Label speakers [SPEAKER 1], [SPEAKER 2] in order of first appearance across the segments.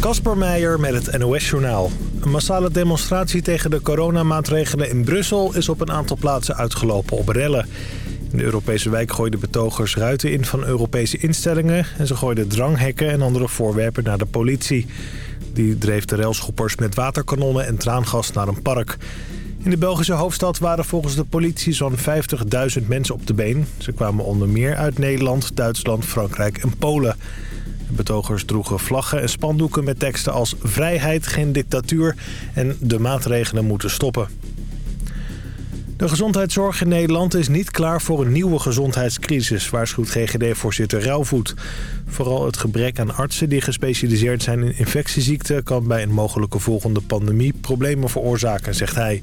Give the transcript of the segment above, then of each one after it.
[SPEAKER 1] Kasper Meijer met het NOS-journaal. Een massale demonstratie tegen de coronamaatregelen in Brussel... is op een aantal plaatsen uitgelopen op rellen. In de Europese wijk gooiden betogers ruiten in van Europese instellingen... en ze gooiden dranghekken en andere voorwerpen naar de politie. Die dreef de railschoppers met waterkanonnen en traangas naar een park. In de Belgische hoofdstad waren volgens de politie zo'n 50.000 mensen op de been. Ze kwamen onder meer uit Nederland, Duitsland, Frankrijk en Polen... Betogers droegen vlaggen en spandoeken met teksten als vrijheid, geen dictatuur en de maatregelen moeten stoppen. De gezondheidszorg in Nederland is niet klaar voor een nieuwe gezondheidscrisis, waarschuwt GGD-voorzitter Rauwvoet. Vooral het gebrek aan artsen die gespecialiseerd zijn in infectieziekten kan bij een mogelijke volgende pandemie problemen veroorzaken, zegt hij.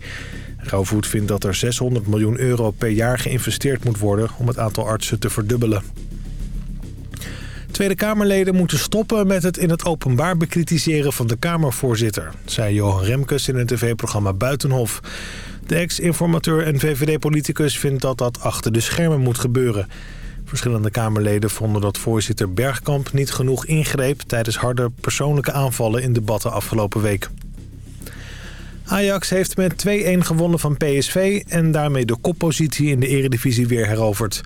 [SPEAKER 1] Rauwvoet vindt dat er 600 miljoen euro per jaar geïnvesteerd moet worden om het aantal artsen te verdubbelen. Tweede Kamerleden moeten stoppen met het in het openbaar bekritiseren van de Kamervoorzitter, zei Johan Remkes in het tv-programma Buitenhof. De ex-informateur en VVD-politicus vindt dat dat achter de schermen moet gebeuren. Verschillende Kamerleden vonden dat voorzitter Bergkamp niet genoeg ingreep... tijdens harde persoonlijke aanvallen in debatten afgelopen week. Ajax heeft met 2-1 gewonnen van PSV en daarmee de koppositie in de eredivisie weer heroverd.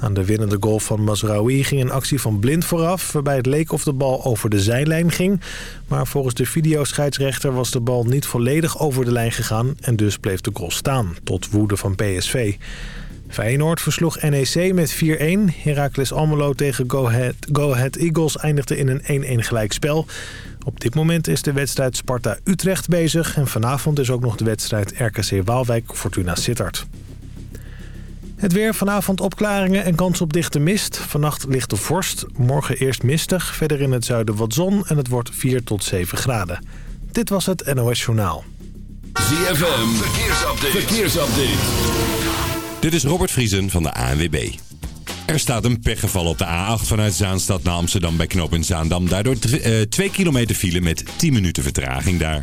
[SPEAKER 1] Aan de winnende goal van Mazraoui ging een actie van Blind vooraf... waarbij het leek of de bal over de zijlijn ging. Maar volgens de videoscheidsrechter was de bal niet volledig over de lijn gegaan... en dus bleef de goal staan, tot woede van PSV. Feyenoord versloeg NEC met 4-1. Heracles Almelo tegen Go Ahead, Go Ahead Eagles eindigde in een 1-1 gelijkspel. Op dit moment is de wedstrijd Sparta-Utrecht bezig... en vanavond is ook nog de wedstrijd RKC Waalwijk-Fortuna Sittard. Het weer, vanavond opklaringen en kans op dichte mist. Vannacht ligt de vorst, morgen eerst mistig, verder in het zuiden wat zon... en het wordt 4 tot 7 graden. Dit was het NOS Journaal.
[SPEAKER 2] ZFM, verkeersupdate. verkeersupdate.
[SPEAKER 3] Dit is Robert Vriesen van de ANWB. Er staat een pechgeval op de A8 vanuit Zaanstad naar Amsterdam bij knooppunt Zaandam. Daardoor 2 uh, kilometer file met 10 minuten vertraging daar.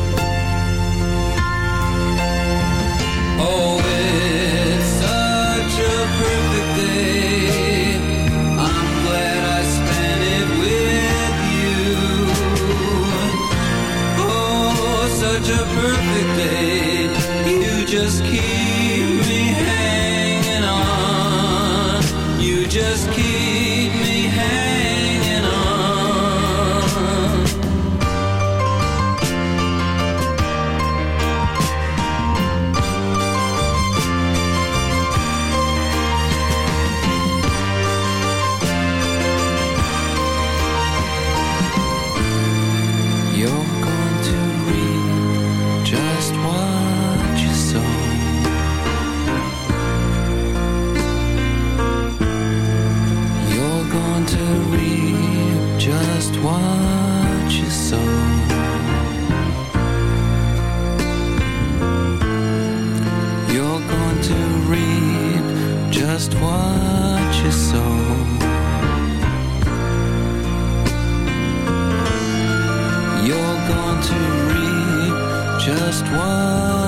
[SPEAKER 4] One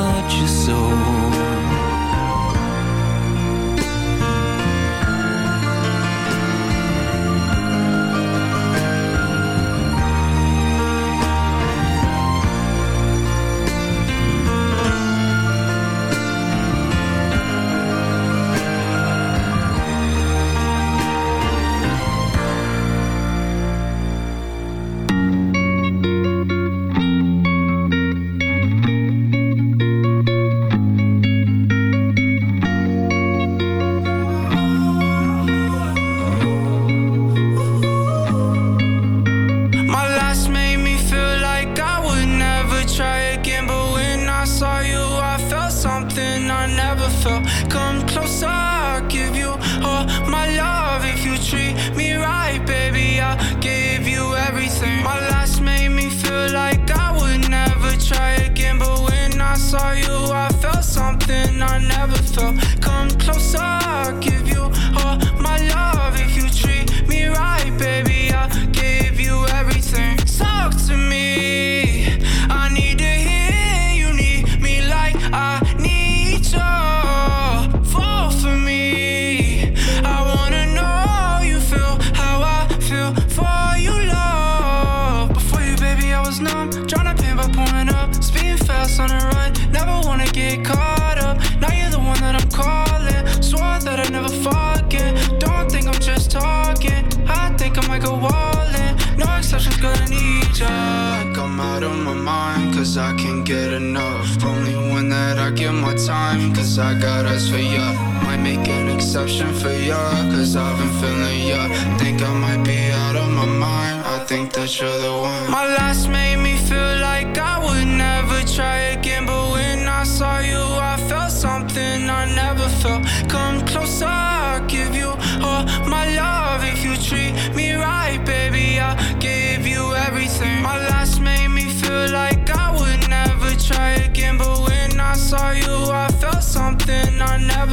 [SPEAKER 4] get more time, cause I
[SPEAKER 5] got us for ya. Might make an exception for ya, cause I've been feeling ya. Think I might be out of my mind, I think that you're the one. My last made me feel like I would never try again, but when I saw you, I felt something I never felt. Come closer. I never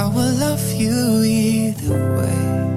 [SPEAKER 5] I will love you either way.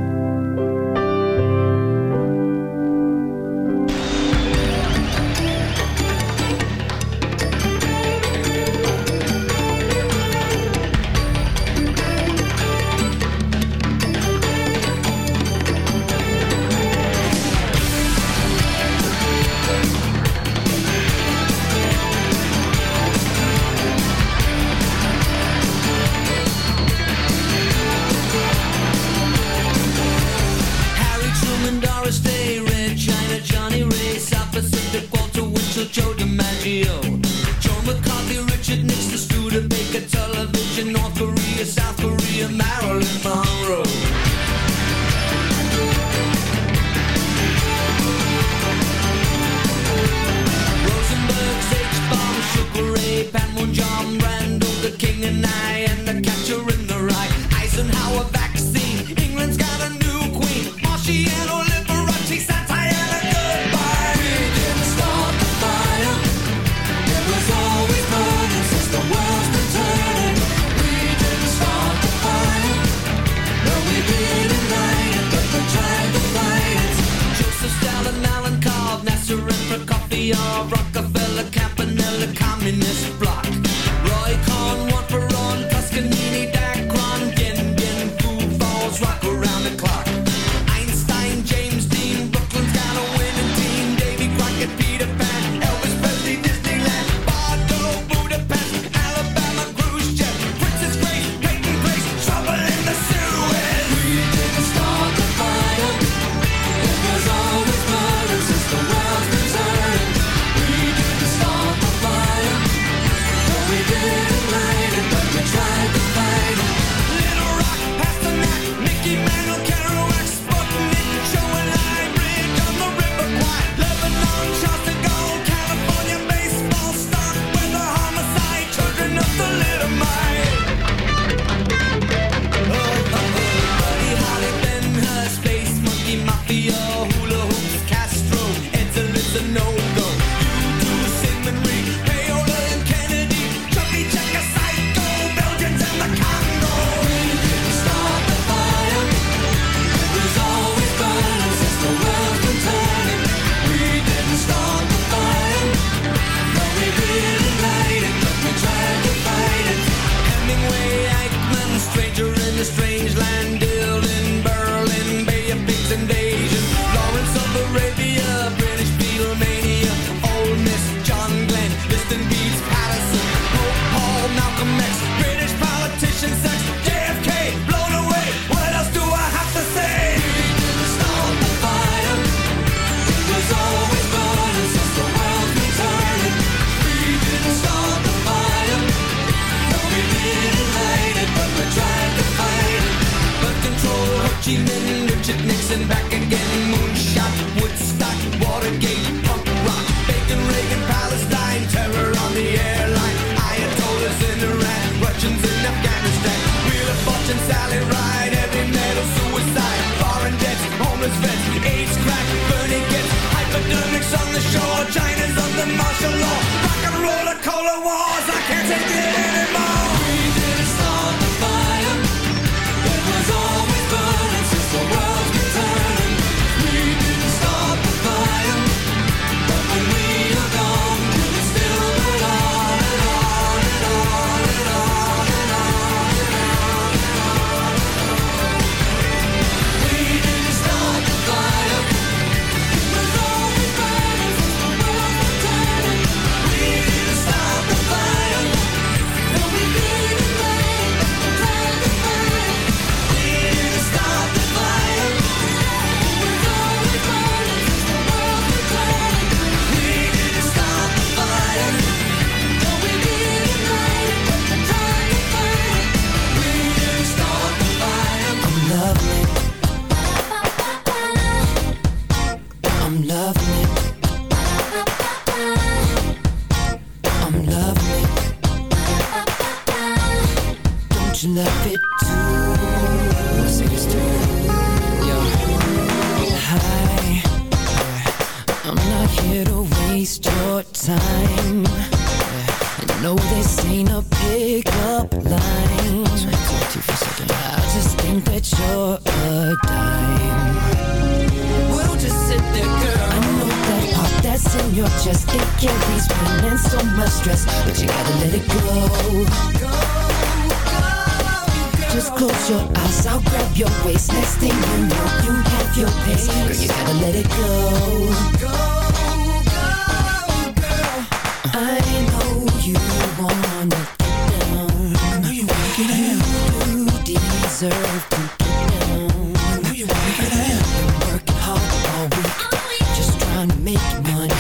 [SPEAKER 5] trying to make
[SPEAKER 6] money.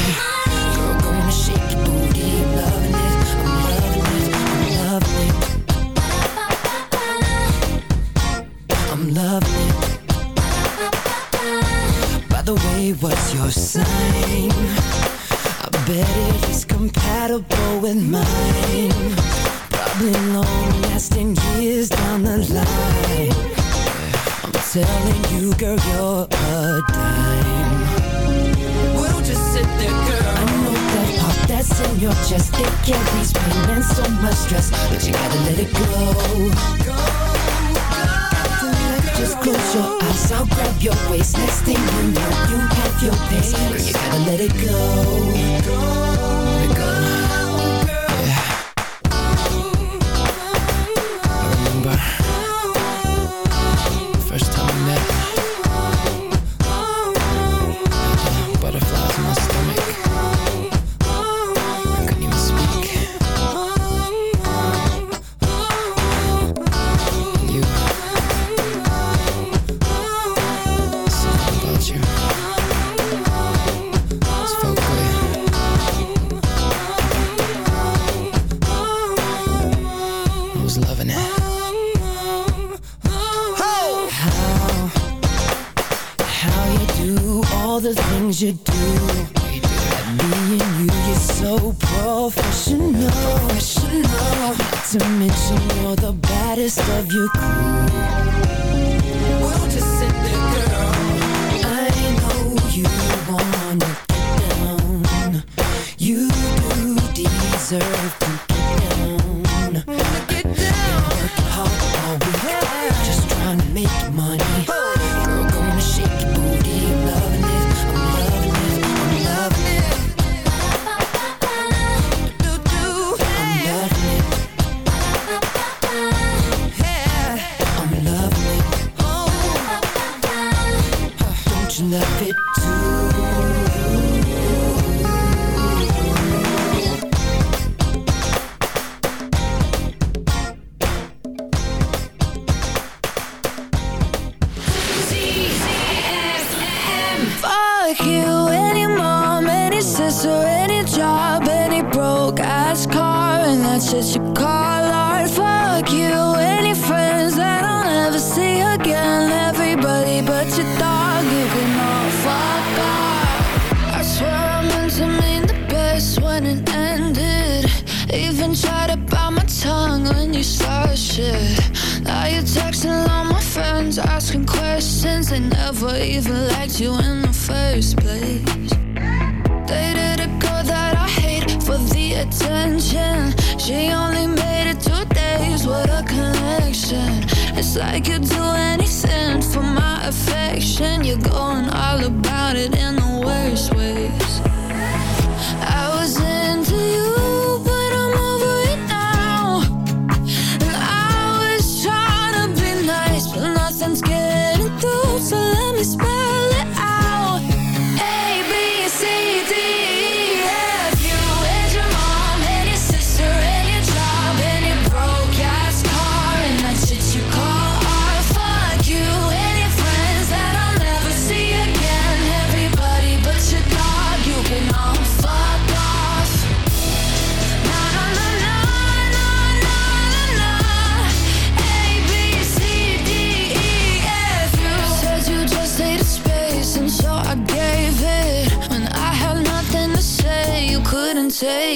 [SPEAKER 6] Your chest. It carries pain and so much stress, but you gotta let it go. Go. Just close your eyes, I'll grab your waist Next thing you know, you have your pace But you gotta let it go, Let it go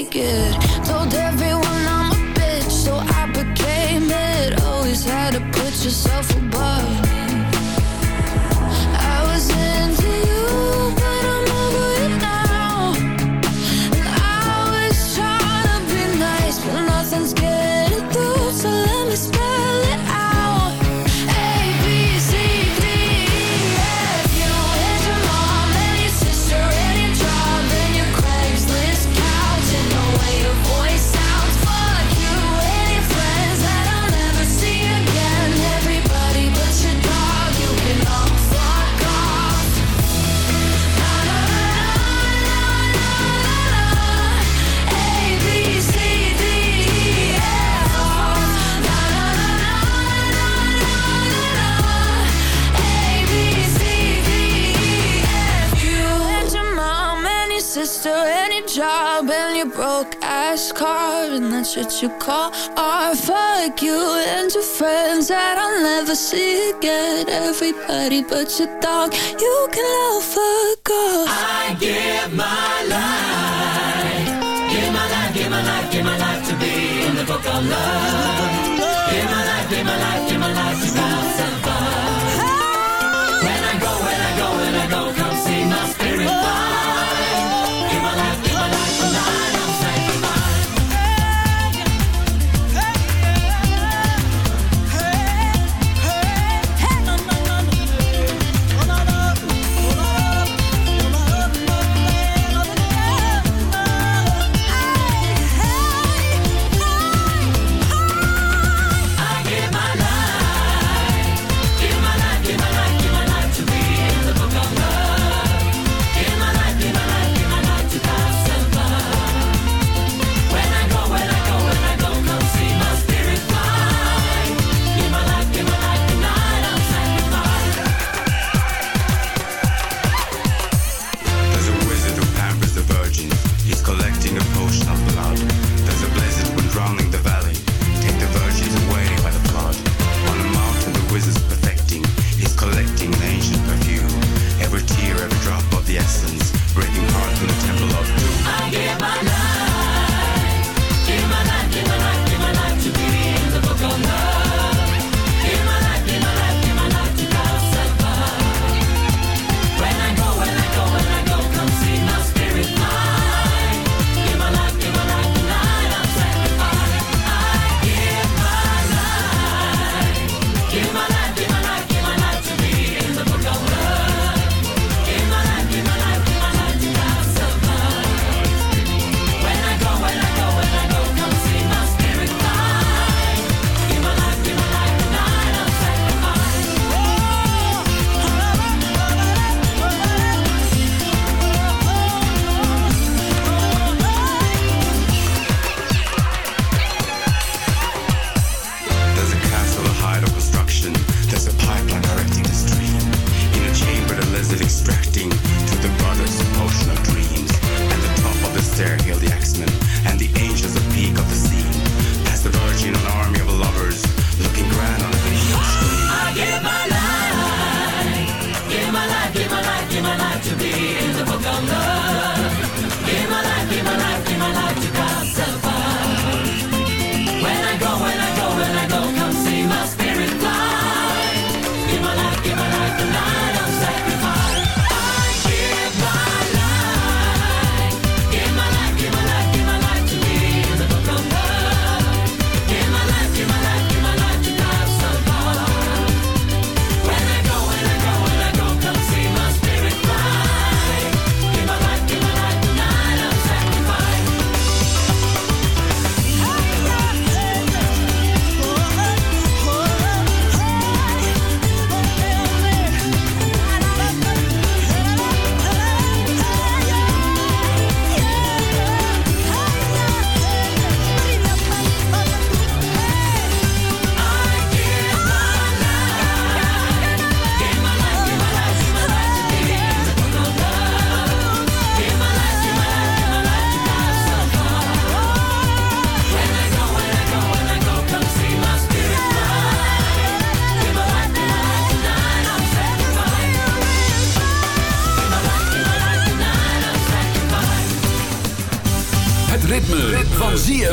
[SPEAKER 7] take it this card, and that's what you call art. Fuck you and your friends that I'll never see again. Everybody but your dog, you can love fuck off.
[SPEAKER 8] I give my life, give my life, give my life, give my life to be in the book of love.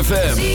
[SPEAKER 9] ZFM.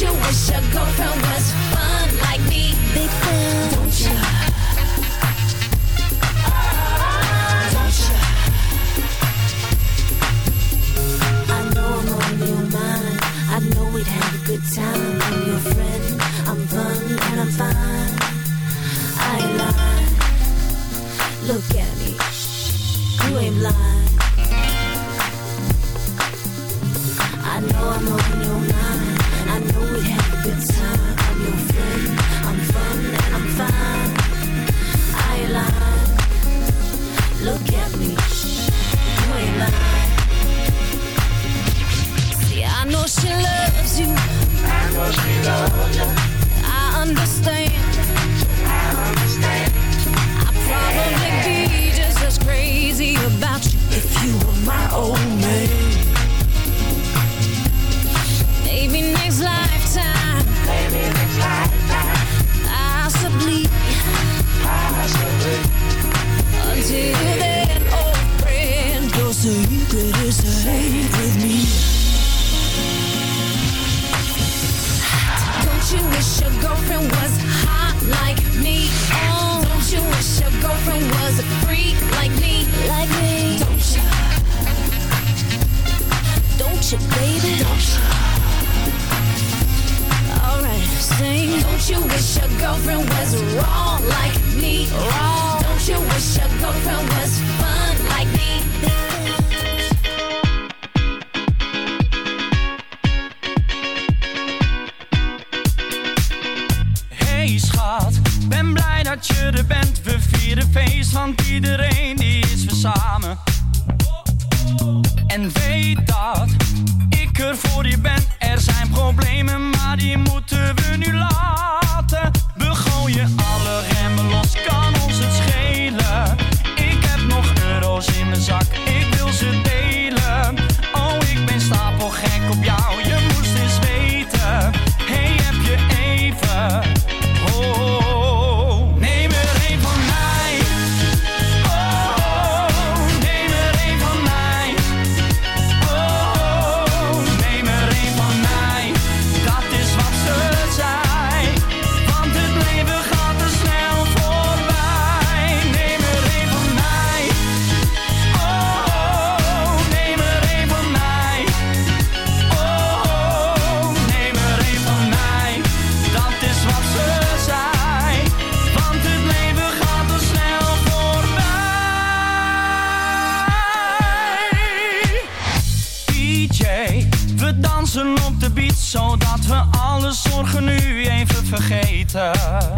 [SPEAKER 9] you wish your girlfriend was
[SPEAKER 10] we vieren feest, want iedereen die is we samen. En weet dat ik er voor je ben. Er zijn problemen, maar die moeten we nu laten. We gooien alle remmen los, kan ons het schelen. Ik heb nog euro's in mijn zak, ik wil ze delen. Oh, ik ben stapelgek op jou.
[SPEAKER 11] later.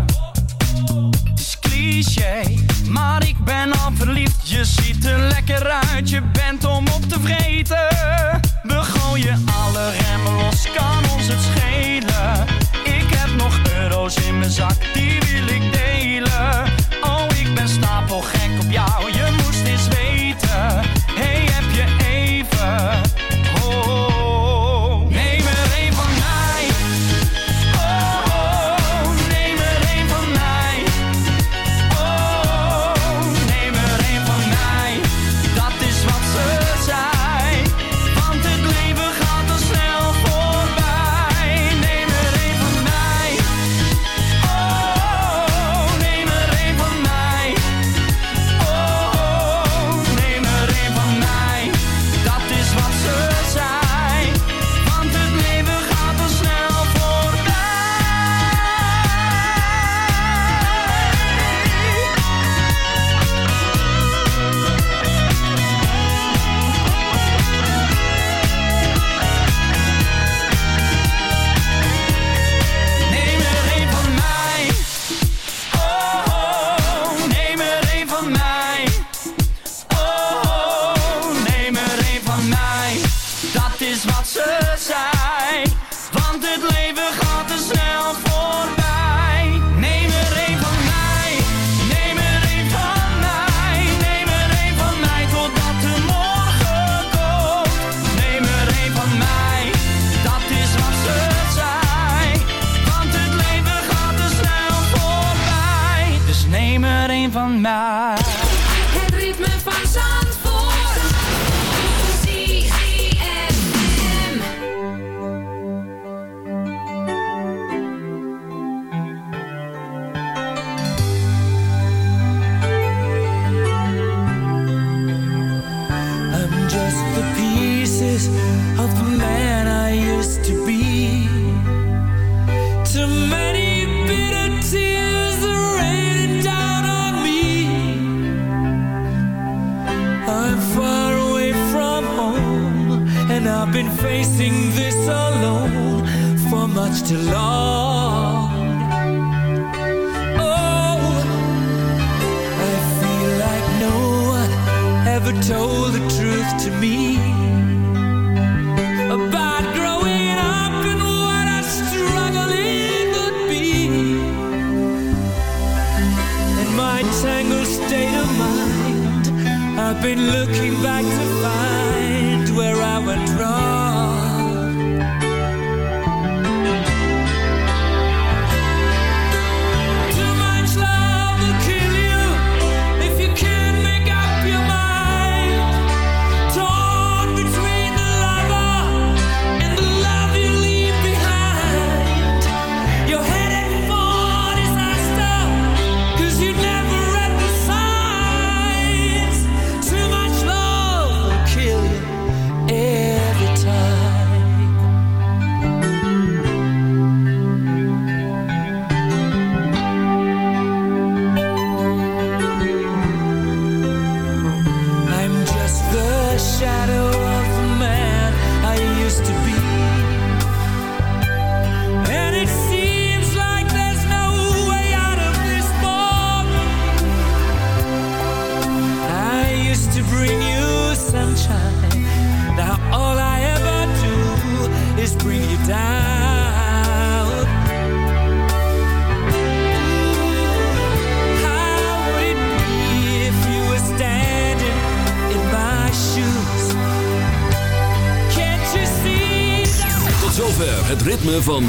[SPEAKER 11] never told the truth to me. About growing up and what a struggle it would be. In my tangled state of mind I've been looking back